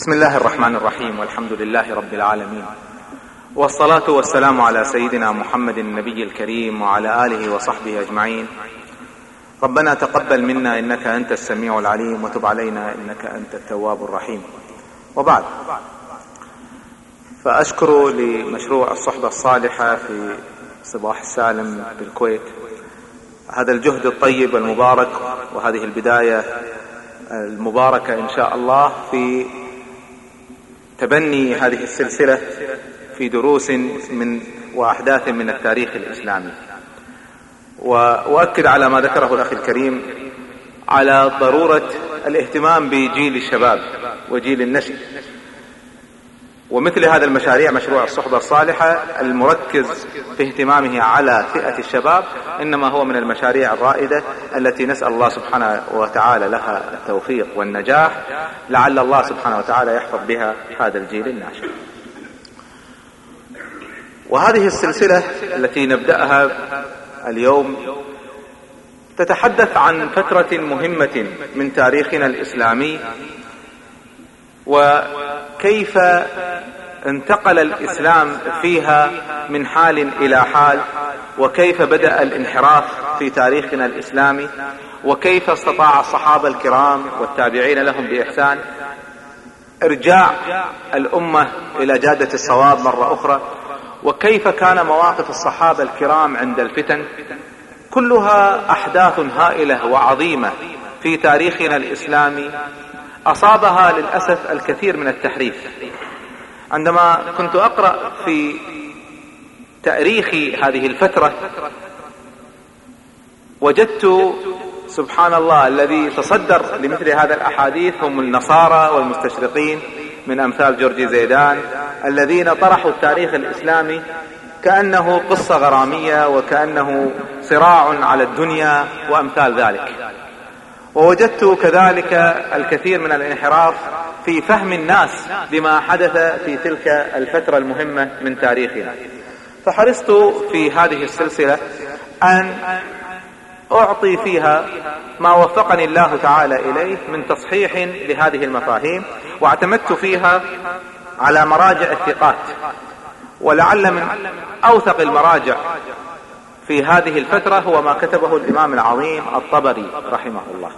بسم الله الرحمن الرحيم والحمد لله رب العالمين. والصلاة والسلام على سيدنا محمد النبي الكريم وعلى آله وصحبه أجمعين. ربنا تقبل منا إنك أنت السميع العليم وتب علينا إنك أنت التواب الرحيم. وبعد. فأشكر لمشروع الصحبة الصالحة في صباح السالم بالكويت. هذا الجهد الطيب والمبارك وهذه البداية المباركة إن شاء الله في تبني هذه السلسلة في دروس من وأحداث من التاريخ الإسلامي. وأؤكد على ما ذكره الأخ الكريم على ضرورة الاهتمام بجيل الشباب وجيل النشء ومثل هذا المشاريع مشروع الصحبة الصالحة المركز في اهتمامه على فئة الشباب إنما هو من المشاريع الرائدة التي نسأل الله سبحانه وتعالى لها التوفيق والنجاح لعل الله سبحانه وتعالى يحفظ بها هذا الجيل الناشئ. وهذه السلسلة التي نبدأها اليوم تتحدث عن فترة مهمة من تاريخنا الإسلامي وكيف انتقل الإسلام فيها من حال إلى حال وكيف بدأ الانحراف في تاريخنا الإسلامي وكيف استطاع الصحابة الكرام والتابعين لهم بإحسان إرجاع الأمة إلى جادة الصواب مرة أخرى وكيف كان مواقف الصحابة الكرام عند الفتن. كلها أحداث هائلة وعظيمة في تاريخنا الإسلامي أصابها للأسف الكثير من التحريف. عندما كنت أقرأ في تأريخ هذه الفترة وجدت سبحان الله الذي تصدر لمثل هذا الأحاديث هم النصارى والمستشرقين من أمثال جورجي زيدان الذين طرحوا التاريخ الإسلامي كأنه قصة غرامية وكأنه صراع على الدنيا وأمثال ذلك. ووجدت كذلك الكثير من الانحراف في فهم الناس لما حدث في تلك الفترة المهمة من تاريخنا. فحرصت في هذه السلسلة أن أعطي فيها ما وفقني الله تعالى إليه من تصحيح لهذه المفاهيم واعتمدت فيها على مراجع الثقات ولعل من أوثق المراجع في هذه الفترة هو ما كتبه الإمام العظيم الطبري رحمه الله.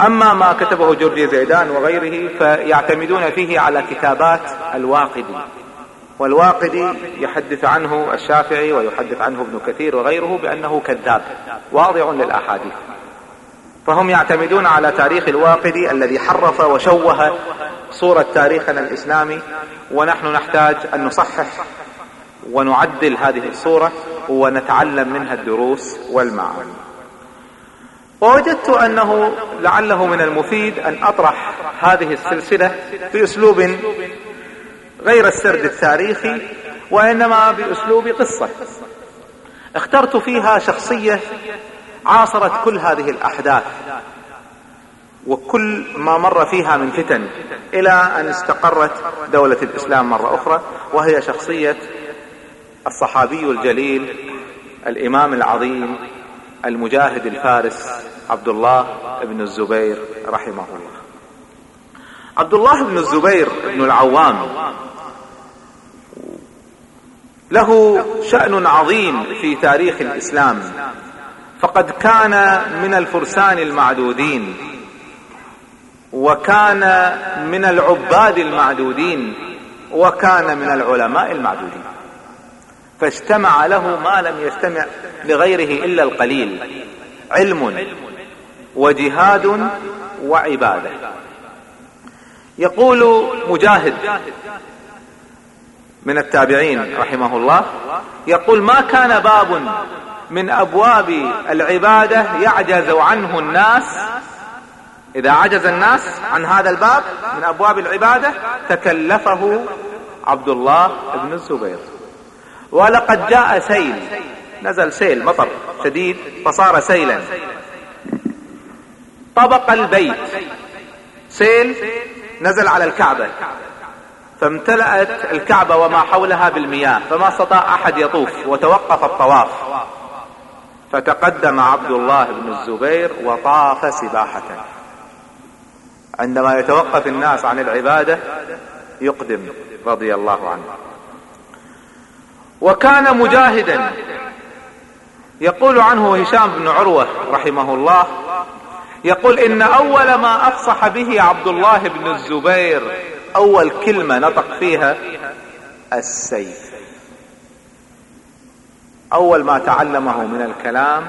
أما ما كتبه جورجي زيدان وغيره فيعتمدون فيه على كتابات الواقدي. والواقدي يحدث عنه الشافعي ويحدث عنه ابن كثير وغيره بأنه كذاب واضع للأحاديث. فهم يعتمدون على تاريخ الواقدي الذي حرف وشوه صورة تاريخنا الإسلامي ونحن نحتاج أن نصحح ونعدل هذه الصورة. ونتعلم منها الدروس والمعاني. ووجدت أنه لعله من المفيد أن أطرح هذه السلسلة بأسلوب غير السرد التاريخي وإنما بأسلوب قصة. اخترت فيها شخصية عاصرت كل هذه الأحداث وكل ما مر فيها من فتن إلى أن استقرت دولة الإسلام مرة أخرى وهي شخصية الصحابي الجليل الإمام العظيم المجاهد الفارس عبد الله بن الزبير رحمه الله. عبد الله بن الزبير بن العوام له شأن عظيم في تاريخ الإسلام فقد كان من الفرسان المعدودين وكان من العباد المعدودين وكان من العلماء المعدودين. فاجتمع له ما لم يجتمع لغيره إلا القليل. علم وجهاد وعبادة. يقول مجاهد من التابعين رحمه الله يقول ما كان باب من أبواب العبادة يعجز عنه الناس إذا عجز الناس عن هذا الباب من أبواب العبادة تكلفه عبد الله بن الزبير. ولقد جاء سيل. نزل سيل مطر شديد فصار سيلا. طبق البيت. سيل نزل على الكعبة. فامتلأت الكعبة وما حولها بالمياه فما استطاع أحد يطوف وتوقف الطواف. فتقدم عبد الله بن الزبير وطاف سباحة. عندما يتوقف الناس عن العبادة يقدم رضي الله عنه. وكان مجاهدا. يقول عنه هشام بن عروة رحمه الله يقول إن أول ما أفصح به عبد الله بن الزبير أول كلمة نطق فيها السيف. أول ما تعلمه من الكلام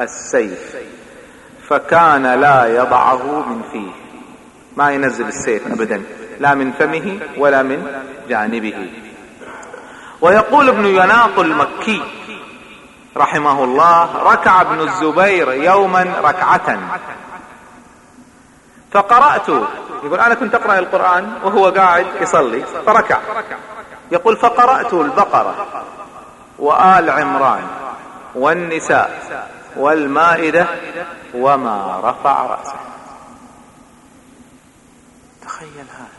السيف. فكان لا يضعه من فيه. ما ينزل السيف ابدا. لا من فمه ولا من جانبه. ويقول ابن يناق المكي رحمه الله ركع ابن الزبير يوما ركعة. فقرأت يقول أنا كنت أقرأ القرآن وهو قاعد يصلي فركع. يقول فقرأت البقرة وآل عمران والنساء والمائدة وما رفع رأسه. تخيل هذا.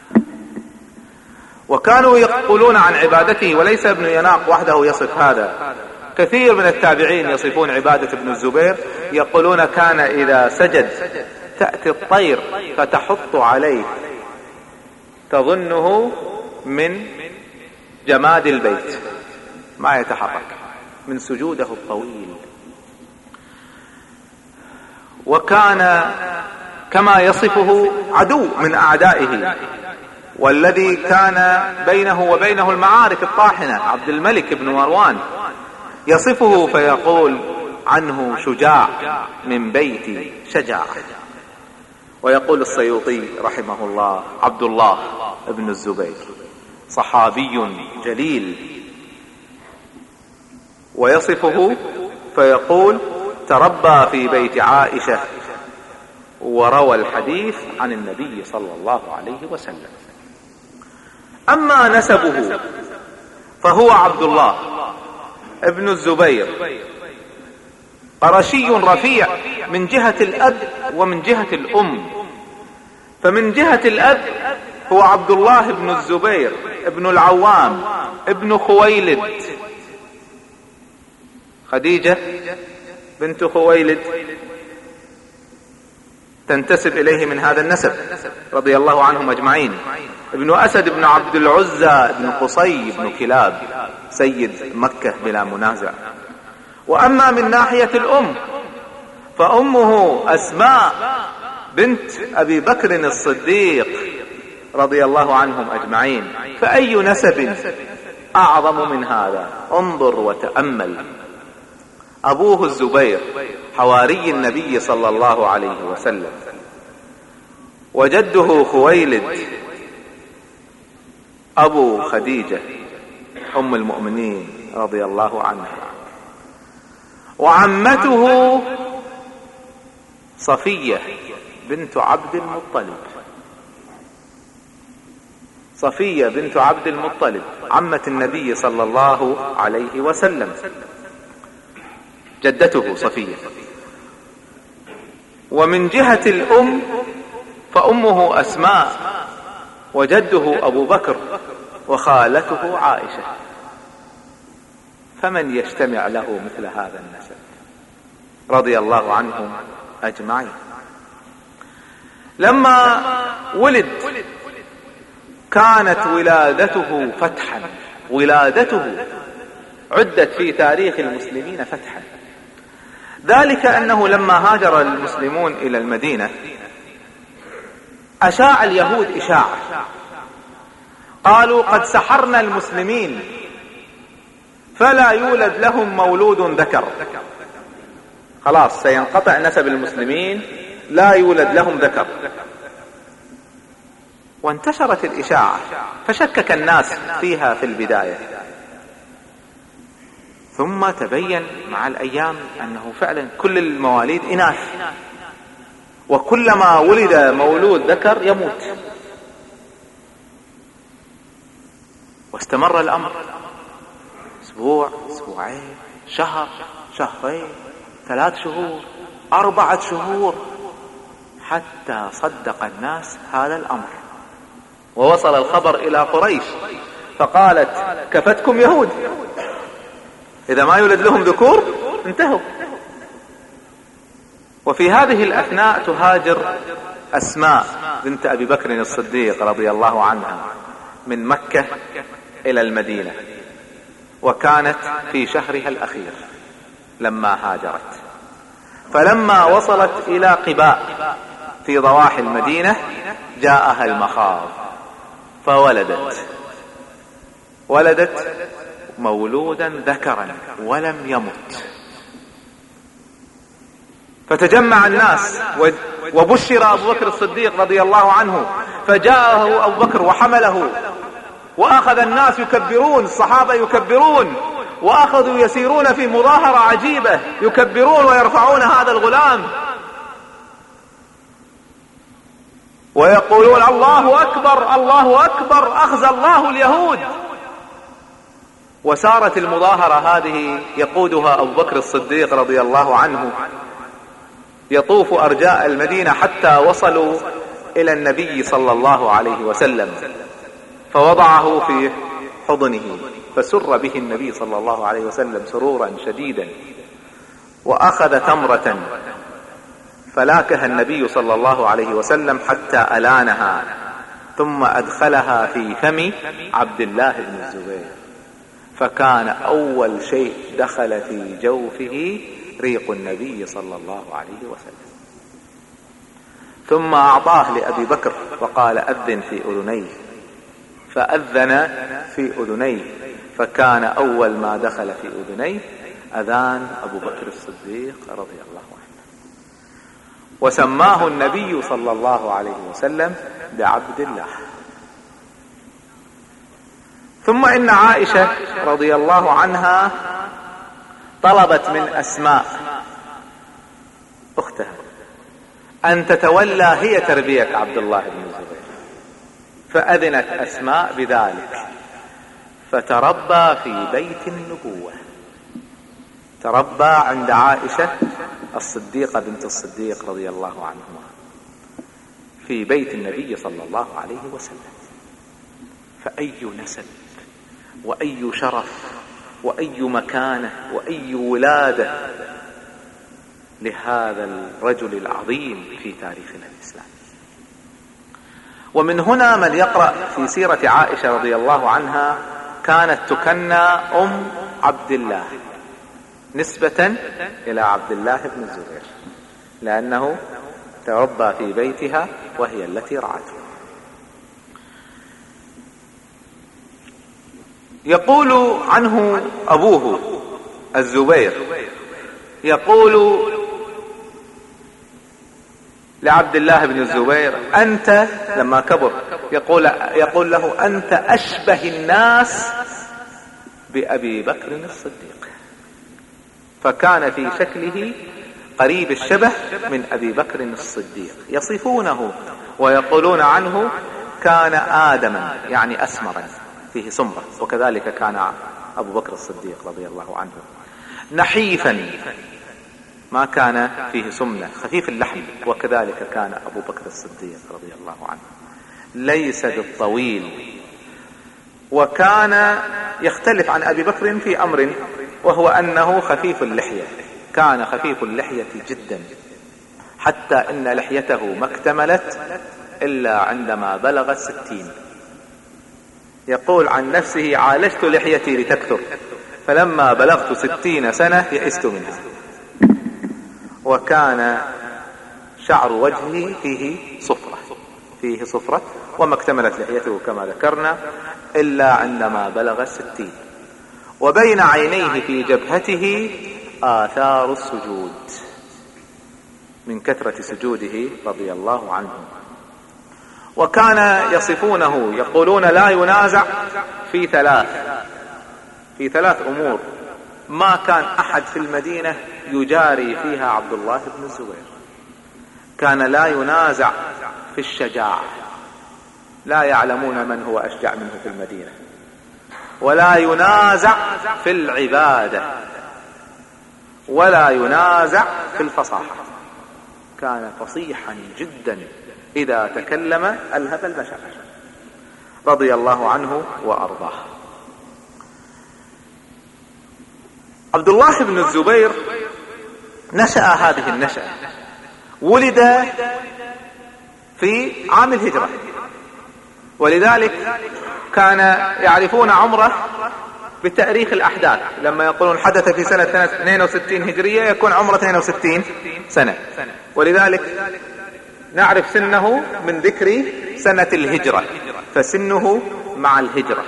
وكانوا يقولون عن عبادته وليس ابن يناق وحده يصف هذا. كثير من التابعين يصفون عبادة ابن الزبير يقولون كان إذا سجد تأتي الطير فتحط عليه. تظنه من جماد البيت. ما يتحرك. من سجوده الطويل. وكان كما يصفه عدو من أعدائه. والذي كان بينه وبينه المعارك الطاحنة عبد الملك بن مروان. يصفه فيقول عنه شجاع من بيت شجاع. ويقول السيوطي رحمه الله عبد الله بن الزبير صحابي جليل. ويصفه فيقول تربى في بيت عائشة. وروى الحديث عن النبي صلى الله عليه وسلم. أما نسبه فهو عبد الله ابن الزبير قرشي رفيع من جهة الأب ومن جهة الأم. فمن جهة الأب هو عبد الله بن الزبير ابن العوام ابن خويلد. خديجة بنت خويلد تنتسب إليه من هذا النسب رضي الله عنهم أجمعين. ابن أسد بن عبد العزى بن قصي بن كلاب سيد مكة بلا منازع. وأما من ناحية الأم فأمه أسماء بنت أبي بكر الصديق رضي الله عنهم أجمعين. فأي نسب أعظم من هذا؟ انظر وتأمل. أبوه الزبير حواري النبي صلى الله عليه وسلم. وجده خويلد أبو خديجة أم المؤمنين رضي الله عنها. وعمته صفية بنت عبد المطلب. صفية بنت عبد المطلب عمة النبي صلى الله عليه وسلم. جدته صفية. ومن جهة الأم فأمه أسماء. وجده أبو بكر وخالته عائشة. فمن يجتمع له مثل هذا النسب؟ رضي الله عنهم أجمعين. لما ولد كانت ولادته فتحا. ولادته عدت في تاريخ المسلمين فتحا. ذلك أنه لما هاجر المسلمون إلى المدينة أشاع اليهود اشاعة قالوا قد سحرنا المسلمين. فلا يولد لهم مولود ذكر. خلاص سينقطع نسب المسلمين لا يولد لهم ذكر. وانتشرت الإشاعة فشكك الناس فيها في البداية. ثم تبين مع الأيام أنه فعلا كل المواليد إناث. وكلما ولد مولود ذكر يموت. واستمر الأمر. أسبوع أسبوعين شهر شهرين ثلاث شهور أربعة شهور. حتى صدق الناس هذا الأمر. ووصل الخبر إلى قريش. فقالت كفتكم يهود. إذا ما يولد لهم ذكور انتهوا. وفي هذه الأثناء تهاجر أسماء بنت أبي بكر الصديق رضي الله عنها من مكة إلى المدينة وكانت في شهرها الأخير لما هاجرت. فلما وصلت إلى قباء في ضواحي المدينة جاءها المخاض فولدت. ولدت مولودا ذكرا ولم يمت. فتجمع الناس وبشر أبو بكر الصديق رضي الله عنه فجاءه أبو بكر وحمله وأخذ الناس يكبرون الصحابة يكبرون وأخذوا يسيرون في مظاهرة عجيبة يكبرون ويرفعون هذا الغلام. ويقولون الله أكبر الله أكبر اخزى الله اليهود. وسارت المظاهرة هذه يقودها أبو بكر الصديق رضي الله عنه. يطوف أرجاء المدينة حتى وصلوا إلى النبي صلى الله عليه وسلم فوضعه في حضنه فسر به النبي صلى الله عليه وسلم سرورا شديدا وأخذ تمرة فلاكها النبي صلى الله عليه وسلم حتى ألانها ثم أدخلها في فم عبد الله بن الزبير فكان أول شيء دخل في جوفه ريق النبي صلى الله عليه وسلم. ثم أعطاه لأبي بكر وقال أذن في أذنيه. فأذن في أذنيه. فكان أول ما دخل في أذنيه أذان أبو بكر الصديق رضي الله عنه. وسماه النبي صلى الله عليه وسلم بعبد الله. ثم إن عائشة رضي الله عنها طلبت من أسماء. أختها. أن تتولى هي تربية عبد الله بن الزبير. فأذنت أسماء بذلك. فتربى في بيت النبوة. تربى عند عائشة الصديقة بنت الصديق رضي الله عنهما. في بيت النبي صلى الله عليه وسلم. فأي نسب وأي شرف وأي مكانة وأي ولادة لهذا الرجل العظيم في تاريخنا الإسلامي. ومن هنا من يقرأ في سيرة عائشة رضي الله عنها كانت تكنى أم عبد الله نسبة إلى عبد الله بن الزبير لأنه تربى في بيتها وهي التي رعته. يقول عنه أبوه الزبير. يقول لعبد الله بن الزبير أنت لما كبر يقول يقول له أنت أشبه الناس بأبي بكر الصديق. فكان في شكله قريب الشبه من أبي بكر الصديق. يصفونه ويقولون عنه كان آدما يعني أسمرا. فيه سمرة وكذلك كان أبو بكر الصديق رضي الله عنه. نحيفا ما كان فيه سمنة خفيف اللحم وكذلك كان أبو بكر الصديق رضي الله عنه. ليس بالطويل. وكان يختلف عن أبي بكر في أمر وهو أنه خفيف اللحية. كان خفيف اللحية جدا. حتى إن لحيته ما اكتملت إلا عندما بلغ الستين يقول عن نفسه عالجت لحيتي لتكثر فلما بلغت ستين سنة يئست منها وكان شعر وجهه فيه صفرة فيه صفرة وما اكتملت لحيته كما ذكرنا إلا عندما بلغ الستين وبين عينيه في جبهته آثار السجود من كثرة سجوده رضي الله عنه. وكان يصفونه يقولون لا ينازع في ثلاث في ثلاث أمور. ما كان أحد في المدينة يجاري فيها عبد الله بن الزبير. كان لا ينازع في الشجاعة. لا يعلمون من هو أشجع منه في المدينة. ولا ينازع في العبادة. ولا ينازع في الفصاحة. كان فصيحا جدا. إذا تكلم الهب البشر. رضي الله عنه وأرضاه. عبد الله بن الزبير نشأ هذه النشأة. ولد في عام الهجرة. ولذلك كان يعرفون عمره بتأريخ الأحداث. لما يقولون حدث في سنة 62 هجرية يكون عمره 62 سنة. ولذلك نعرف سنه من ذكر سنة الهجرة فسنه مع الهجرة.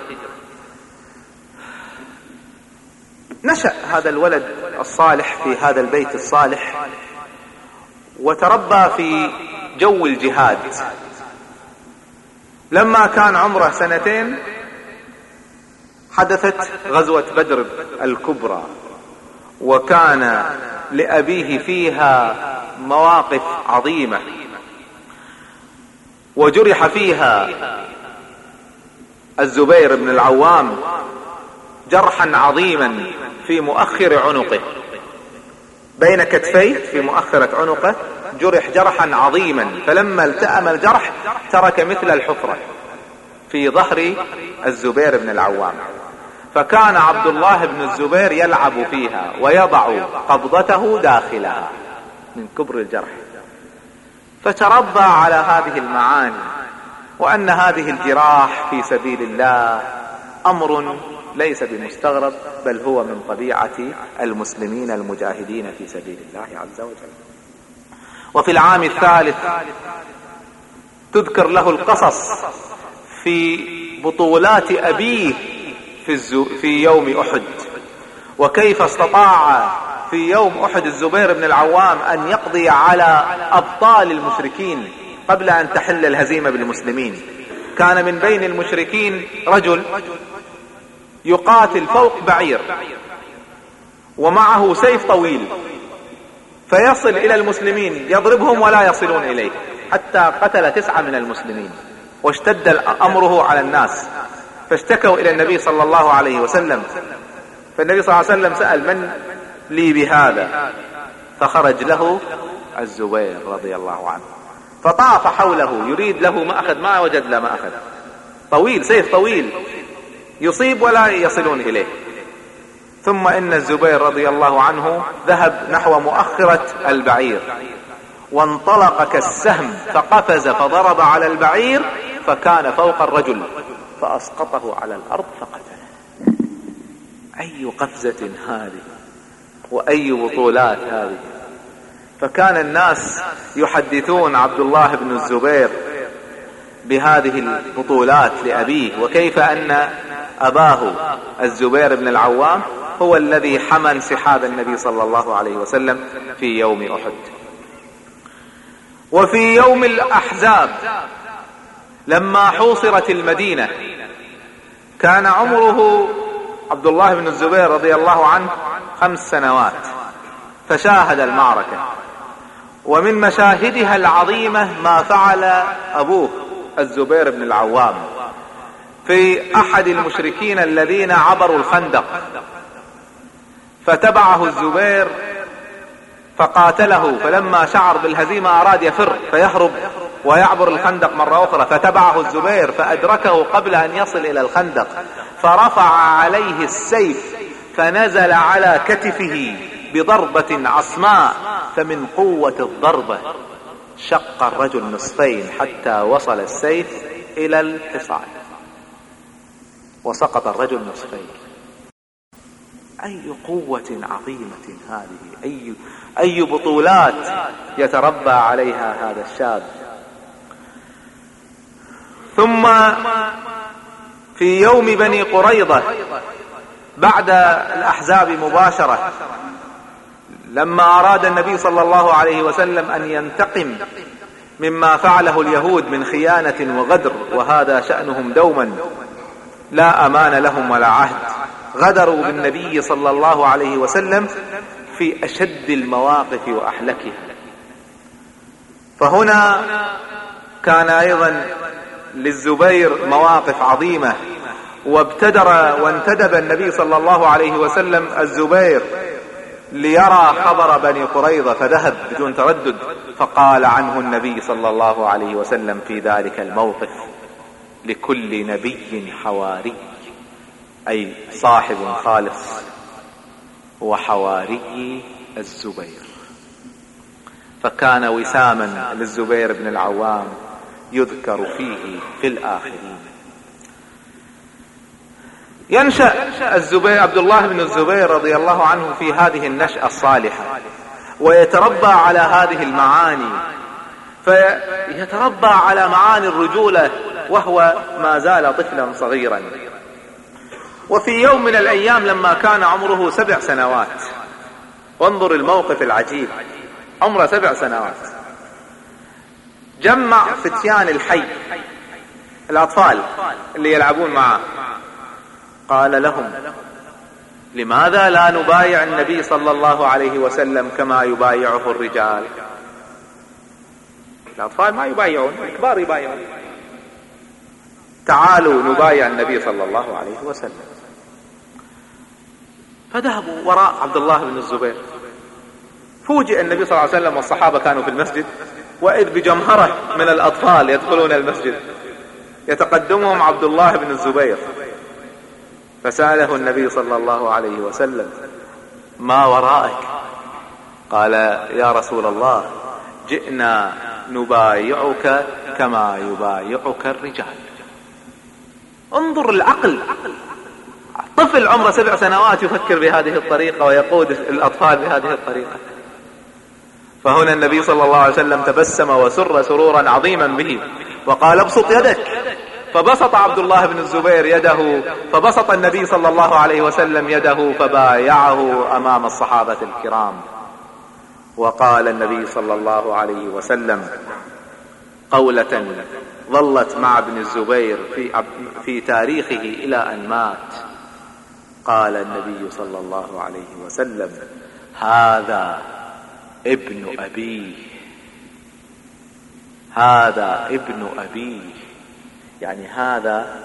نشأ هذا الولد الصالح في هذا البيت الصالح وتربى في جو الجهاد. لما كان عمره سنتين حدثت غزوة بدر الكبرى وكان لأبيه فيها مواقف عظيمة. وجرح فيها الزبير بن العوام جرحا عظيما في مؤخر عنقه. بين كتفيه في مؤخرة عنقه جرح جرحا عظيما فلما التأم الجرح ترك مثل الحفرة في ظهر الزبير بن العوام. فكان عبد الله بن الزبير يلعب فيها ويضع قبضته داخلها من كبر الجرح. فتربى على هذه المعاني وأن هذه الجراح في سبيل الله أمر ليس بمستغرب بل هو من طبيعة المسلمين المجاهدين في سبيل الله عز وجل. وفي العام الثالث تذكر له القصص في بطولات أبيه في, في يوم أحد وكيف استطاع في يوم أحد الزبير بن العوام أن يقضي على أبطال المشركين قبل أن تحل الهزيمة بالمسلمين. كان من بين المشركين رجل يقاتل فوق بعير ومعه سيف طويل فيصل إلى المسلمين يضربهم ولا يصلون إليه حتى قتل تسعة من المسلمين واشتد امره على الناس فاشتكوا إلى النبي صلى الله عليه وسلم. فالنبي صلى الله عليه وسلم سأل من لي بهذا. فخرج له الزبير رضي الله عنه. فطاف حوله. يريد له ما أخذ. ما وجد له ما أخذ. طويل سيف طويل. يصيب ولا يصلون إليه. ثم إن الزبير رضي الله عنه ذهب نحو مؤخرة البعير. وانطلق كالسهم. فقفز فضرب على البعير فكان فوق الرجل. فأسقطه على الأرض فقتله. أي قفزة هذه؟ وأي بطولات هذه. فكان الناس يحدثون عبد الله بن الزبير بهذه البطولات لأبيه. وكيف أن أباه الزبير بن العوام هو الذي حمى انسحاب النبي صلى الله عليه وسلم في يوم أحد. وفي يوم الأحزاب لما حوصرت المدينة كان عمره عبد الله بن الزبير رضي الله عنه خمس سنوات فشاهد المعركة. ومن مشاهدها العظيمة ما فعل أبوه الزبير بن العوام. في أحد المشركين الذين عبروا الخندق فتبعه الزبير فقاتله فلما شعر بالهزيمة أراد يفر فيهرب ويعبر الخندق مرة أخرى. فتبعه الزبير فأدركه قبل أن يصل إلى الخندق فرفع عليه السيف فنزل على كتفه بضربة عصماء فمن قوة الضربة شق الرجل نصفين حتى وصل السيف إلى الحصان. وسقط الرجل نصفين. أي قوة عظيمة هذه؟ أي أي بطولات يتربى عليها هذا الشاب. ثم في يوم بني قريضة بعد الأحزاب مباشرة لما أراد النبي صلى الله عليه وسلم أن ينتقم مما فعله اليهود من خيانة وغدر وهذا شأنهم دوما لا أمان لهم ولا عهد. غدروا بالنبي صلى الله عليه وسلم في أشد المواقف وأحلكها. فهنا كان أيضا للزبير مواقف عظيمة. وابتدر وانتدب النبي صلى الله عليه وسلم الزبير ليرى خبر بني قريظة فذهب بدون تردد فقال عنه النبي صلى الله عليه وسلم في ذلك الموقف لكل نبي حواري أي صاحب خالص وحواري الزبير. فكان وساما للزبير بن العوام يذكر فيه في الآخرين. ينشأ الزبير عبد الله بن الزبير رضي الله عنه في هذه النشأة الصالحة ويتربى على هذه المعاني. فيتربى على معاني الرجولة وهو ما زال طفلا صغيرا. وفي يوم من الأيام لما كان عمره سبع سنوات وانظر الموقف العجيب عمره سبع سنوات. جمع فتيان الحي الأطفال اللي يلعبون معه. قال لهم لماذا لا نبايع النبي صلى الله عليه وسلم كما يبايعه الرجال؟ الأطفال ما يبايعون الكبار يبايعون. تعالوا نبايع النبي صلى الله عليه وسلم. فذهبوا وراء عبد الله بن الزبير. فوجئ النبي صلى الله عليه وسلم والصحابة كانوا في المسجد وإذ بجمهرة من الأطفال يدخلون المسجد يتقدمهم عبد الله بن الزبير. فسأله النبي صلى الله عليه وسلم ما وراءك قال يا رسول الله جئنا نبايعك كما يبايعك الرجال. انظر العقل. طفل عمره سبع سنوات يفكر بهذه الطريقة ويقود الأطفال بهذه الطريقة. فهنا النبي صلى الله عليه وسلم تبسم وسر سرورا عظيما به وقال ابسط يدك. فبسط عبد الله بن الزبير يده فبسط النبي صلى الله عليه وسلم يده فبايعه أمام الصحابة الكرام. وقال النبي صلى الله عليه وسلم قولة ظلت مع ابن الزبير في, في تاريخه إلى أن مات. قال النبي صلى الله عليه وسلم هذا ابن أبيه. هذا ابن أبيه. يعني هذا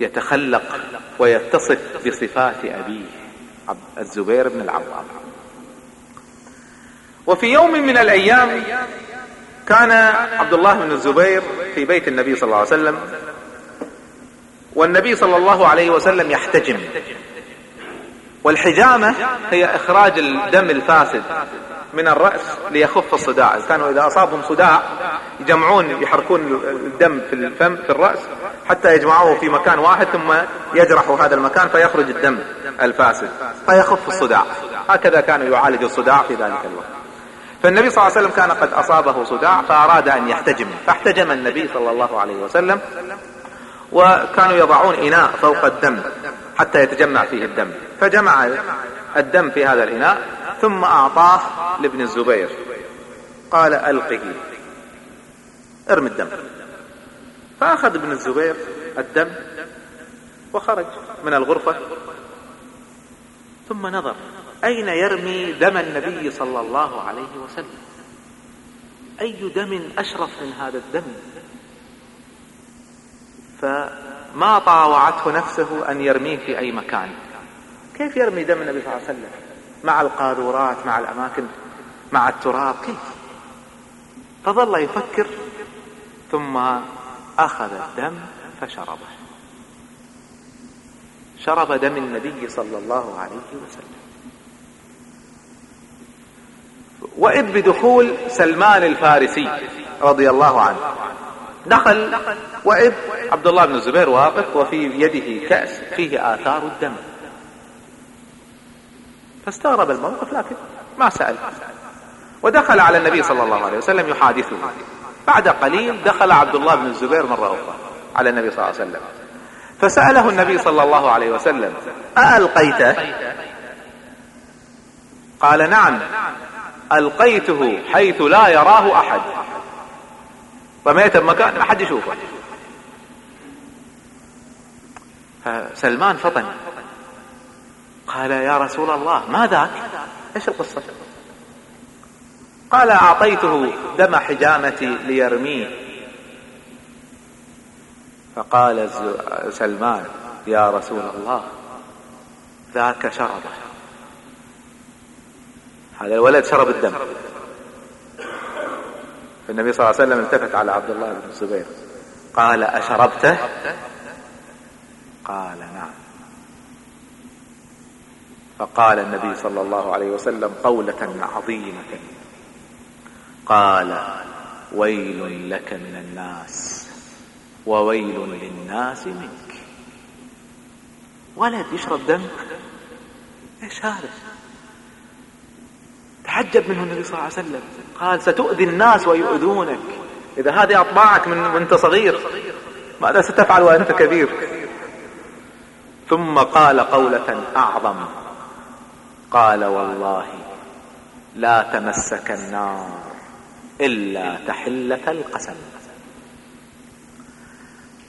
يتخلق ويتصف بصفات أبيه الزبير بن العوام. وفي يوم من الأيام كان عبد الله بن الزبير في بيت النبي صلى الله عليه وسلم والنبي صلى الله عليه وسلم يحتجم. والحجامة هي إخراج الدم الفاسد من الرأس ليخف الصداع. كانوا إذا أصابهم صداع يجمعون يحركون الدم في الفم في الرأس حتى يجمعوه في مكان واحد ثم يجرحوا هذا المكان فيخرج الدم الفاسد فيخف الصداع. هكذا كانوا يعالجوا الصداع في ذلك الوقت. فالنبي صلى الله عليه وسلم كان قد أصابه صداع فأراد أن يحتجم. فاحتجم النبي صلى الله عليه وسلم وكانوا يضعون إناء فوق الدم حتى يتجمع فيه الدم. فجمع الدم في هذا الإناء ثم أعطاه لابن الزبير. قال ألقه. ارمي الدم. فأخذ ابن الزبير الدم وخرج من الغرفة. ثم نظر أين يرمي دم النبي صلى الله عليه وسلم؟ أي دم أشرف من هذا الدم؟ فما طاوعته نفسه أن يرميه في أي مكان. كيف يرمي دم النبي صلى الله عليه وسلم؟ مع القاذورات مع الأماكن مع التراب كيف؟ فظل يفكر ثم أخذ الدم فشربه. شرب دم النبي صلى الله عليه وسلم. وإذ بدخول سلمان الفارسي رضي الله عنه دخل وإذ عبد الله بن الزبير واقف وفي يده كأس فيه آثار الدم. فاستغرب الموقف لكن ما سأل. ودخل على النبي صلى الله عليه وسلم يحادثه. بعد قليل دخل عبد الله بن الزبير مرة أخرى على النبي صلى الله عليه وسلم. فسأله النبي صلى الله عليه وسلم أألقيته؟ قال نعم ألقيته حيث لا يراه أحد. رميته بمكان ما حد يشوفه. فسلمان فطن. قال يا رسول الله ما ذاك؟ إيش القصة؟ قال أعطيته دم حجامتي ليرميه. فقال سلمان يا رسول الله ذاك شربه هذا الولد شرب الدم. فالنبي صلى الله عليه وسلم التفت على عبد الله بن الزبير. قال أشربته؟ قال نعم. فقال النبي صلى الله عليه وسلم قولة عظيمة. قال ويل لك من الناس وويل للناس منك. ولد يشرب دمك إيش هذا تعجب منه النبي صلى الله عليه وسلم. قال ستؤذي الناس ويؤذونك. إذا هذه أطباعك من وأنت صغير ماذا ستفعل وأنت كبير؟ ثم قال قولة أعظم. قال والله لا تمسك النار إلا تحلة القسم.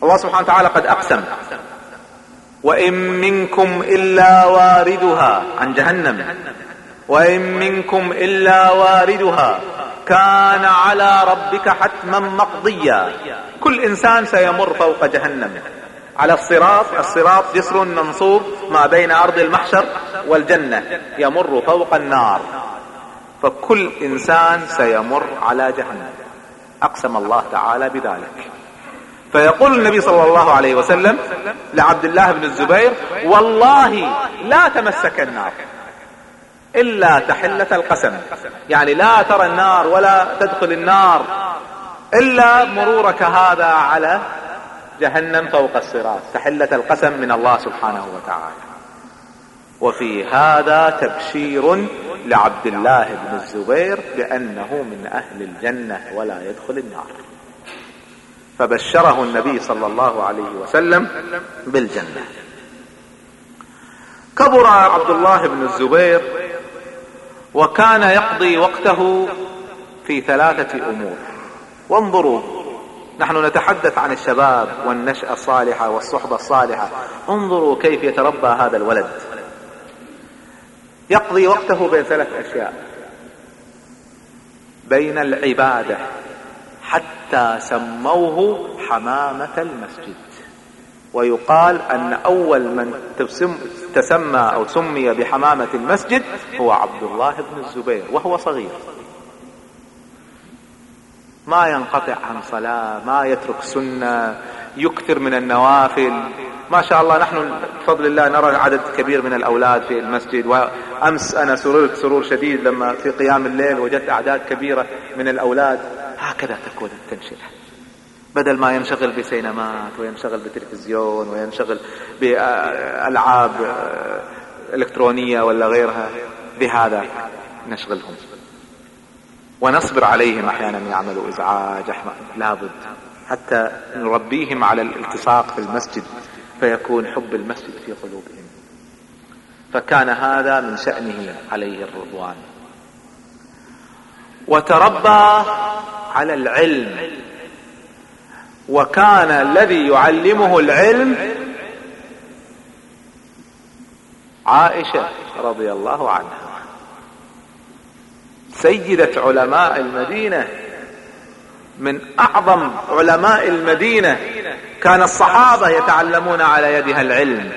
الله سبحانه وتعالى قد أقسم. وإن منكم إلا واردها عن جهنم. وإن منكم إلا واردها كان على ربك حتما مقضيا. كل إنسان سيمر فوق جهنم. على الصراط الصراط جسر منصوب ما بين أرض المحشر والجنة يمر فوق النار. فكل إنسان سيمر على جهنم. أقسم الله تعالى بذلك. فيقول النبي صلى الله عليه وسلم لعبد الله بن الزبير والله لا تمسك النار إلا تحلة القسم. يعني لا ترى النار ولا تدخل النار إلا مرورك هذا على جهنم فوق الصراط تحلة القسم من الله سبحانه وتعالى. وفي هذا تبشير لعبد الله بن الزبير بأنه من أهل الجنة ولا يدخل النار. فبشره النبي صلى الله عليه وسلم بالجنة. كبر عبد الله بن الزبير وكان يقضي وقته في ثلاثة أمور. وانظروا نحن نتحدث عن الشباب والنشأة الصالحة والصحبة الصالحة. انظروا كيف يتربى هذا الولد. يقضي وقته بين ثلاث أشياء. بين العبادة حتى سموه حمامة المسجد. ويقال أن أول من تسمى أو سمي بحمامة المسجد هو عبد الله بن الزبير وهو صغير. ما ينقطع عن صلاة ما يترك سنة يكثر من النوافل. ما شاء الله نحن بفضل الله نرى عدد كبير من الأولاد في المسجد. وأمس أنا سررت سرور شديد لما في قيام الليل وجدت أعداد كبيرة من الأولاد. هكذا تكون التنشئة. بدل ما ينشغل بسينمات وينشغل بتلفزيون وينشغل بألعاب إلكترونية ولا غيرها بهذا نشغلهم. ونصبر عليهم أحيانا يعملوا إزعاج لابد حتى نربيهم على الالتصاق في المسجد فيكون حب المسجد في قلوبهم. فكان هذا من شأنه عليه الرضوان. وتربى على العلم. وكان الذي يعلمه العلم عائشة رضي الله عنها. سيدة علماء المدينة من أعظم علماء المدينة كان الصحابة يتعلمون على يدها العلم.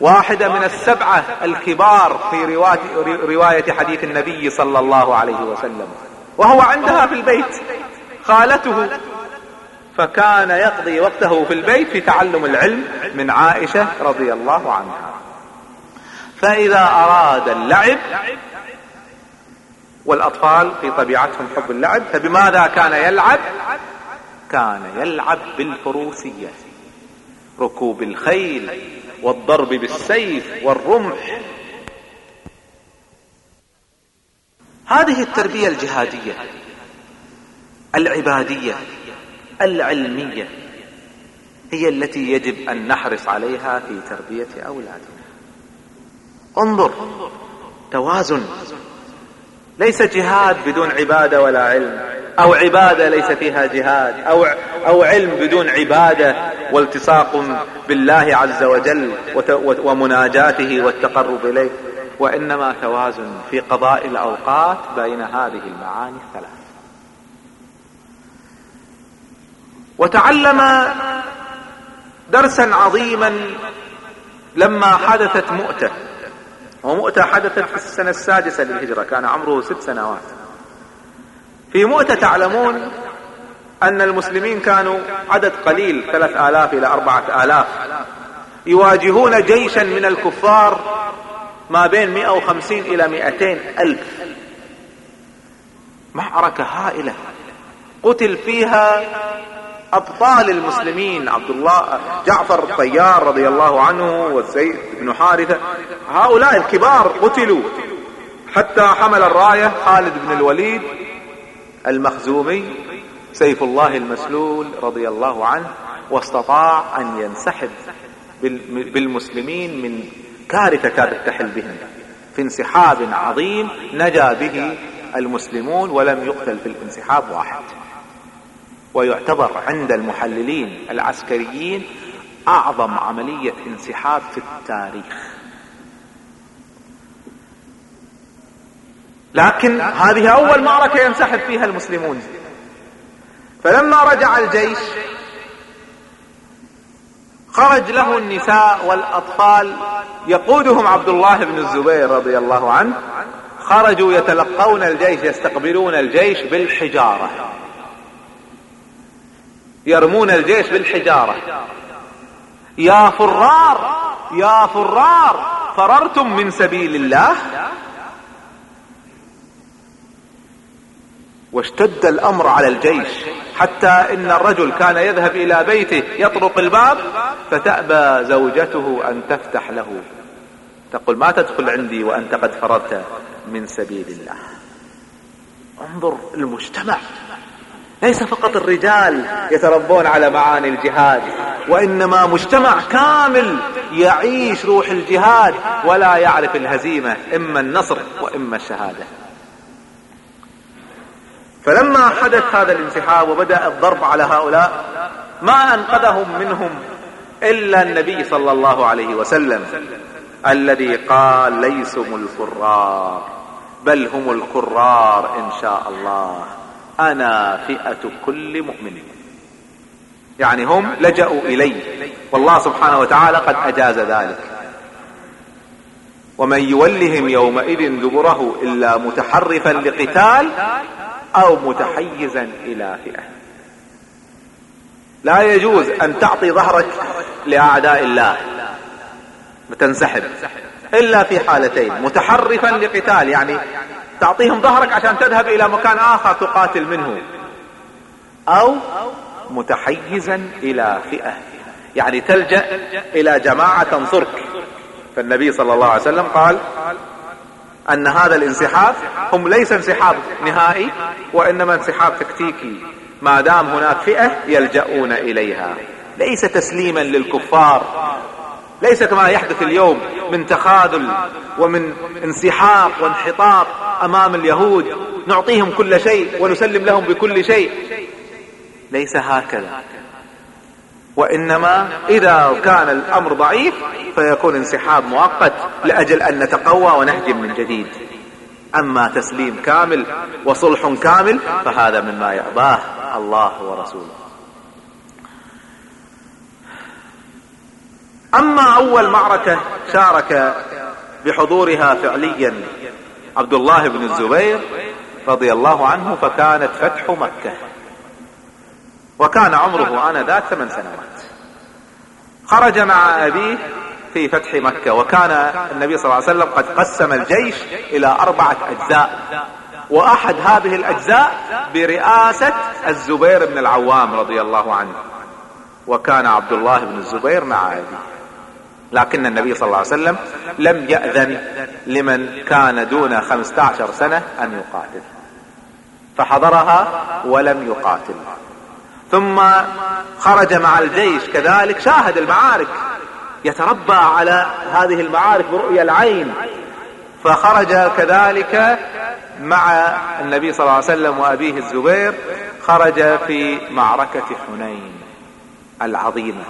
واحدة من السبعة الكبار في رواية حديث النبي صلى الله عليه وسلم. وهو عندها في البيت. خالته. فكان يقضي وقته في البيت في تعلم العلم من عائشة رضي الله عنها. فإذا أراد اللعب والأطفال في طبيعتهم حب اللعب فبماذا كان يلعب؟ كان يلعب بالفروسية ركوب الخيل والضرب بالسيف والرمح. هذه التربية الجهادية العبادية العلمية هي التي يجب أن نحرص عليها في تربية أولادنا. انظر توازن. ليس جهاد بدون عبادة ولا علم. أو عبادة ليس فيها جهاد. أو, أو علم بدون عبادة والتصاق بالله عز وجل ومناجاته والتقرب إليه. وإنما توازن في قضاء الأوقات بين هذه المعاني الثلاث. وتعلم درسا عظيما لما حدثت مؤتة. ومؤتة حدثت في السنة السادسة للهجرة كان عمره ست سنوات. في مؤتة تعلمون أن المسلمين كانوا عدد قليل ثلاث آلاف إلى أربعة آلاف. يواجهون جيشا من الكفار ما بين 150 إلى 200 ألف. معركة هائلة. قتل فيها أبطال المسلمين عبد الله جعفر الطيار رضي الله عنه والزيد بن حارثة هؤلاء الكبار قتلوا. حتى حمل الراية خالد بن الوليد المخزومي سيف الله المسلول رضي الله عنه واستطاع أن ينسحب بالمسلمين من كارثة كانت تحل بهم. في انسحاب عظيم نجا به المسلمون ولم يقتل في الانسحاب واحد. ويعتبر عند المحللين العسكريين أعظم عملية انسحاب في التاريخ. لكن هذه أول معركة ينسحب فيها المسلمون. فلما رجع الجيش خرج له النساء والأطفال يقودهم عبد الله بن الزبير رضي الله عنه خرجوا يتلقون الجيش يستقبلون الجيش بالحجارة. يرمون الجيش بالحجارة. يا فرار يا فرار فررتم من سبيل الله؟ واشتد الأمر على الجيش حتى إن الرجل كان يذهب إلى بيته يطرق الباب فتأبى زوجته أن تفتح له. تقول ما تدخل عندي وأنت قد فررت من سبيل الله. انظر المجتمع. ليس فقط الرجال يتربون على معاني الجهاد وإنما مجتمع كامل يعيش روح الجهاد ولا يعرف الهزيمة إما النصر وإما الشهادة. فلما حدث هذا الانسحاب وبدأ الضرب على هؤلاء ما أنقذهم منهم إلا النبي صلى الله عليه وسلم الذي قال ليسوا الفرار بل هم الكرار إن شاء الله. أنا فئة كل مؤمن. يعني هم لجأوا إلي. والله سبحانه وتعالى قد أجاز ذلك. ومن يولهم يومئذ دبره إلا متحرفا لقتال أو متحيزا إلى فئة. لا يجوز أن تعطي ظهرك لأعداء الله. وتنسحب. إلا في حالتين. متحرفا لقتال يعني تعطيهم ظهرك عشان تذهب إلى مكان آخر تقاتل منه. أو متحيزا إلى فئة. يعني تلجأ إلى جماعة تنصرك. فالنبي صلى الله عليه وسلم قال أن هذا الانسحاب هم ليس انسحاب نهائي وإنما انسحاب تكتيكي. ما دام هناك فئة يلجؤون إليها. ليس تسليما للكفار. ليس كما يحدث اليوم من تخاذل ومن انسحاق وانحطاط. أمام اليهود. نعطيهم كل شيء ونسلم لهم بكل شيء. ليس هكذا. وإنما إذا كان الأمر ضعيف فيكون انسحاب مؤقت لأجل أن نتقوى ونهجم من جديد. أما تسليم كامل وصلح كامل فهذا مما يأباه الله ورسوله. أما أول معركة شارك بحضورها فعليا عبد الله بن الزبير رضي الله عنه فكانت فتح مكة. وكان عمره آنذاك ثمان سنوات. خرج مع أبيه في فتح مكة وكان النبي صلى الله عليه وسلم قد قسم الجيش إلى أربعة أجزاء. وأحد هذه الأجزاء برئاسة الزبير بن العوام رضي الله عنه. وكان عبد الله بن الزبير مع أبيه. لكن النبي صلى الله عليه وسلم لم يأذن لمن كان دون خمسة عشر سنة أن يقاتل. فحضرها ولم يقاتل. ثم خرج مع الجيش كذلك شاهد المعارك يتربى على هذه المعارك برؤية العين. فخرج كذلك مع النبي صلى الله عليه وسلم وأبيه الزبير خرج في معركة حنين العظيمة.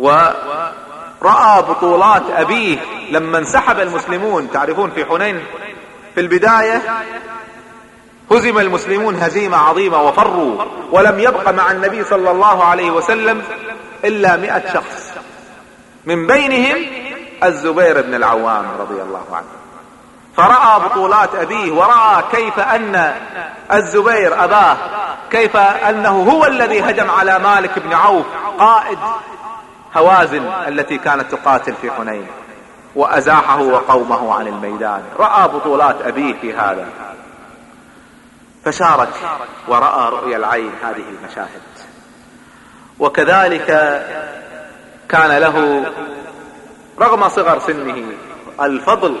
ورأى بطولات أبيه لما انسحب المسلمون. تعرفون في حنين في البداية هزم المسلمون هزيمة عظيمة وفروا ولم يبق مع النبي صلى الله عليه وسلم إلا مئة شخص. من بينهم الزبير بن العوام رضي الله عنه. فرأى بطولات أبيه ورأى كيف أن الزبير أباه كيف أنه هو الذي هجم على مالك بن عوف قائد هوازن التي كانت تقاتل في حنين وأزاحه وقومه عن الميدان. رأى بطولات أبيه في هذا. فشارك ورأى رؤيا العين هذه المشاهد. وكذلك كان له رغم صغر سنه الفضل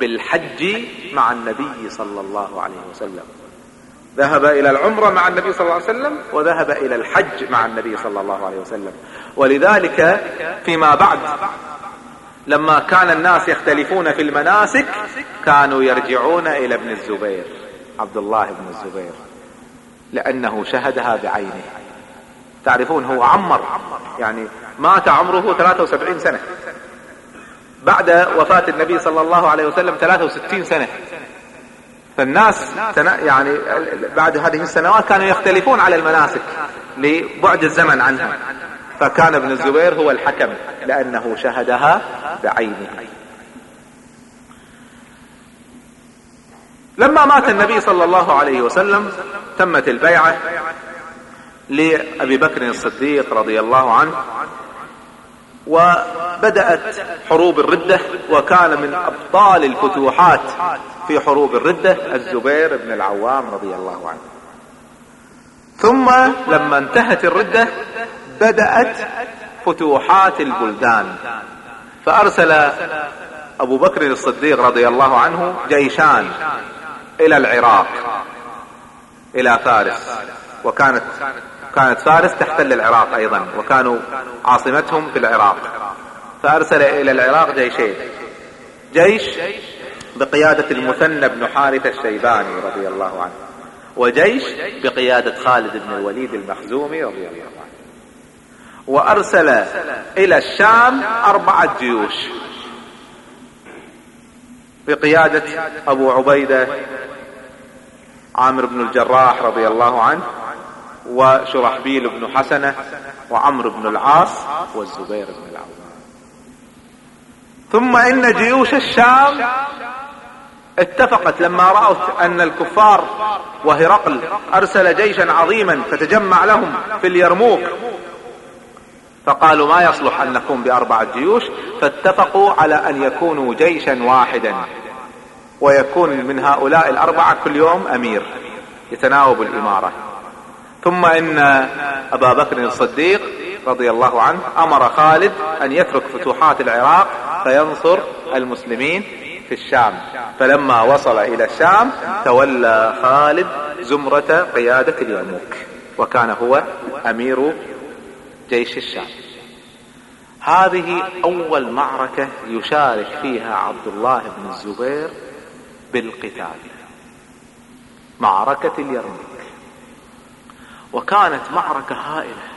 بالحج مع النبي صلى الله عليه وسلم. ذهب إلى العمرة مع النبي صلى الله عليه وسلم وذهب إلى الحج مع النبي صلى الله عليه وسلم. ولذلك فيما بعد لما كان الناس يختلفون في المناسك كانوا يرجعون إلى ابن الزبير عبد الله بن الزبير لأنه شهدها بعينه. تعرفون هو عمر يعني مات عمره 73 سنة. بعد وفاة النبي صلى الله عليه وسلم 63 سنة. فالناس يعني بعد هذه السنوات كانوا يختلفون على المناسك لبعد الزمن عنها. فكان ابن الزبير هو الحكم لأنه شهدها بعينه. لما مات النبي صلى الله عليه وسلم تمت البيعة لأبي بكر الصديق رضي الله عنه وبدأت حروب الردة وكان من أبطال الفتوحات في حروب الردة الزبير بن العوام رضي الله عنه. ثم لما انتهت الردة بدأت فتوحات البلدان. فأرسل أبو بكر الصديق رضي الله عنه جيشان إلى العراق إلى فارس. وكانت كانت فارس تحتل العراق أيضا وكانوا عاصمتهم في العراق فأرسل إلى العراق جيشين. جيش بقيادة المثنى بن حارثة الشيباني رضي الله عنه وجيش بقيادة خالد بن الوليد المخزومي رضي الله عنه. وأرسل إلى الشام أربعة جيوش. بقيادة أبو عبيدة عامر بن الجراح رضي الله عنه وشرحبيل بن حسنة وعمرو بن العاص والزبير بن العوام. ثم إن جيوش الشام اتفقت لما رأوا أن الكفار وهرقل أرسل جيشا عظيما فتجمع لهم في اليرموك. فقالوا ما يصلح أن نكون بأربعة جيوش فاتفقوا على أن يكونوا جيشا واحدا. ويكون من هؤلاء الأربعة كل يوم أمير يتناوب الإمارة. ثم إن أبا بكر الصديق رضي الله عنه أمر خالد أن يترك فتوحات العراق فينصر المسلمين في الشام. فلما وصل إلى الشام تولى خالد زمرة قيادة اليرموك وكان هو أمير جيش الشام. هذه أول معركة يشارك فيها عبد الله بن الزبير بالقتال. معركة اليرموك. وكانت معركة هائلة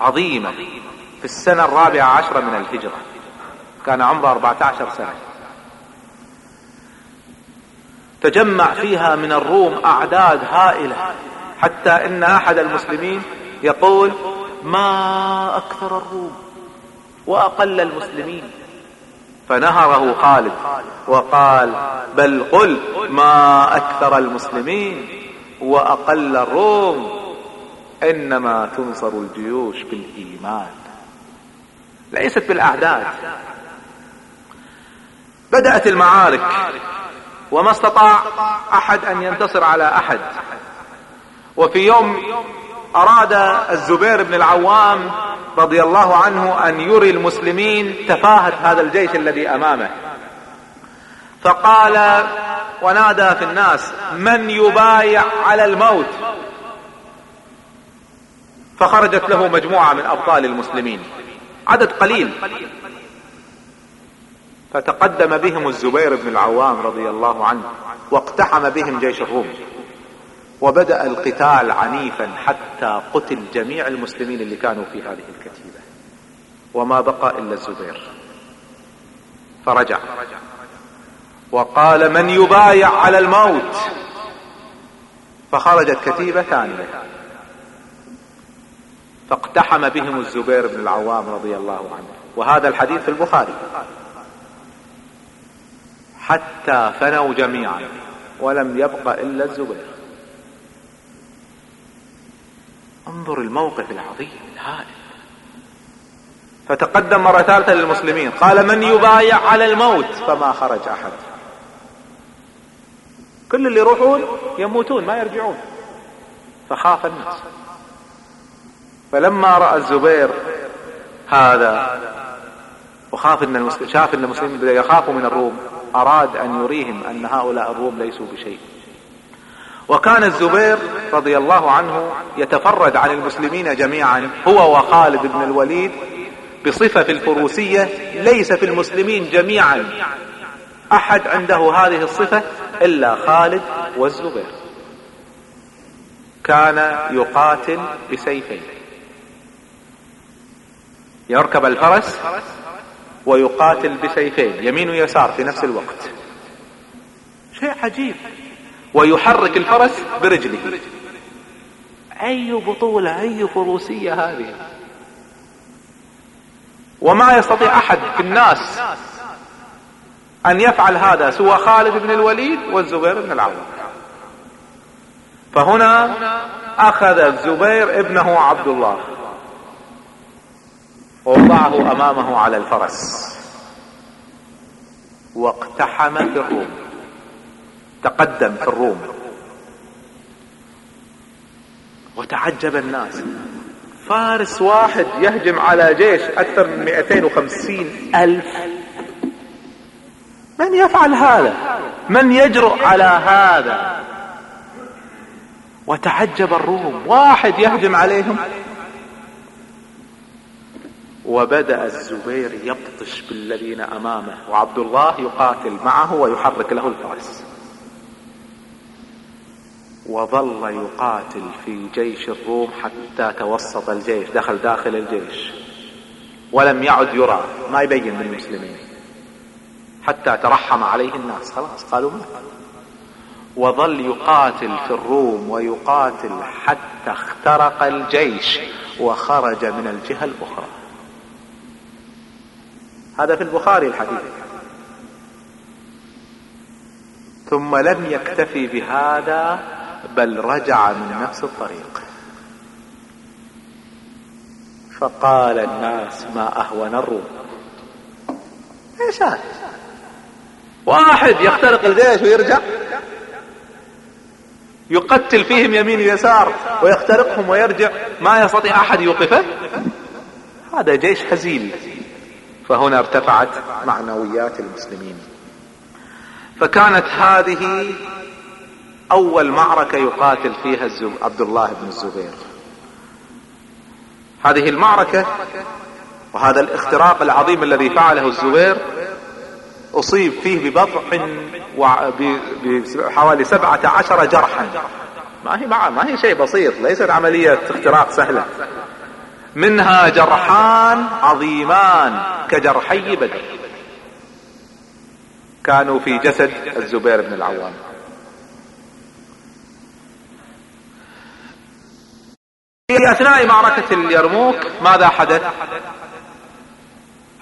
عظيمة. في السنة الرابعة عشرة من الهجرة. كان عمره 14 سنة. تجمع فيها من الروم أعداد هائلة حتى إن أحد المسلمين يقول ما أكثر الروم وأقل المسلمين. فنهره خالد وقال بل قل ما أكثر المسلمين وأقل الروم إنما تنصر الجيوش بالإيمان. ليست بالأعداد. بدأت المعارك وما استطاع أحد أن ينتصر على أحد. وفي يوم أراد الزبير بن العوام رضي الله عنه أن يري المسلمين تفاهة هذا الجيش الذي أمامه. فقال ونادى في الناس من يبايع على الموت؟ فخرجت له مجموعة من أبطال المسلمين. عدد قليل. فتقدم بهم الزبير بن العوام رضي الله عنه واقتحم بهم جيش الروم. وبدأ القتال عنيفا حتى قتل جميع المسلمين اللي كانوا في هذه الكتيبة. وما بقى إلا الزبير. فرجع. وقال من يبايع على الموت؟ فخرجت كتيبة ثانية. فاقتحم بهم الزبير بن العوام رضي الله عنه. وهذا الحديث في البخاري. حتى فنوا جميعا. ولم يبق إلا الزبير. انظر الموقف العظيم الهائل. فتقدم مرة ثالثة للمسلمين. قال من يبايع على الموت فما خرج أحد. كل اللي يروحون يموتون ما يرجعون. فخاف الناس. فلما رأى الزبير هذا وخاف إن المسلم شاف إن المسلمين يخافوا من الروم أراد أن يريهم أن هؤلاء الروم ليسوا بشيء. وكان الزبير رضي الله عنه يتفرد عن المسلمين جميعا هو وخالد بن الوليد بصفة في الفروسية ليس في المسلمين جميعا. أحد عنده هذه الصفة إلا خالد والزبير. كان يقاتل بسيفين. يركب الفرس ويقاتل بسيفين يمين ويسار في نفس الوقت. شيء عجيب. ويحرك الفرس برجله. أي بطولة أي فروسية هذه؟ وما يستطيع أحد في الناس أن يفعل هذا سوى خالد بن الوليد والزبير بن العوام. فهنا أخذ الزبير ابنه عبد الله. ووضعه أمامه على الفرس. واقتحم في الروم تقدم في الروم. وتعجب الناس. فارس واحد يهجم على جيش أكثر من 250 ألف. من يفعل هذا؟ من يجرؤ على هذا؟ وتعجب الروم. واحد يهجم عليهم. وبدأ الزبير يبطش بالذين أمامه وعبد الله يقاتل معه ويحرك له الفرس وظل يقاتل في جيش الروم حتى توسط الجيش دخل داخل الجيش. ولم يعد يرى ما يبين من المسلمين. حتى ترحم عليه الناس خلاص قالوا مات وظل يقاتل في الروم ويقاتل حتى اخترق الجيش وخرج من الجهة الأخرى. هذا في البخاري الحديث. ثم لم يكتفي بهذا بل رجع من نفس الطريق. فقال الناس ما أهون الروم. إيش هذا؟ واحد يخترق الجيش ويرجع. يقتل فيهم يمين ويسار ويخترقهم ويرجع. ما يستطيع أحد يوقفه. هذا جيش هزيل. فهنا ارتفعت معنويات المسلمين. فكانت هذه أول معركة يقاتل فيها عبد الله بن الزبير. هذه المعركة وهذا الاختراق العظيم الذي فعله الزبير أصيب فيه ببضع بحوالي سبعة عشر جرحا. ما هي ما هي شيء بسيط ليست عملية اختراق سهلة. منها جرحان عظيمان كجرحي بدر. كانوا في جسد الزبير بن العوام. في أثناء معركة اليرموك ماذا حدث؟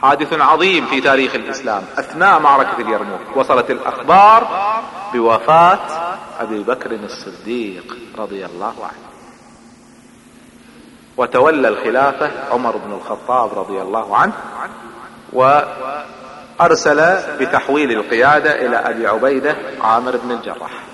حادث عظيم في تاريخ الإسلام. أثناء معركة اليرموك وصلت الأخبار بوفاة أبي بكر الصديق رضي الله عنه. وتولى الخلافة عمر بن الخطاب رضي الله عنه وأرسل بتحويل القيادة إلى أبي عبيدة عامر بن الجراح.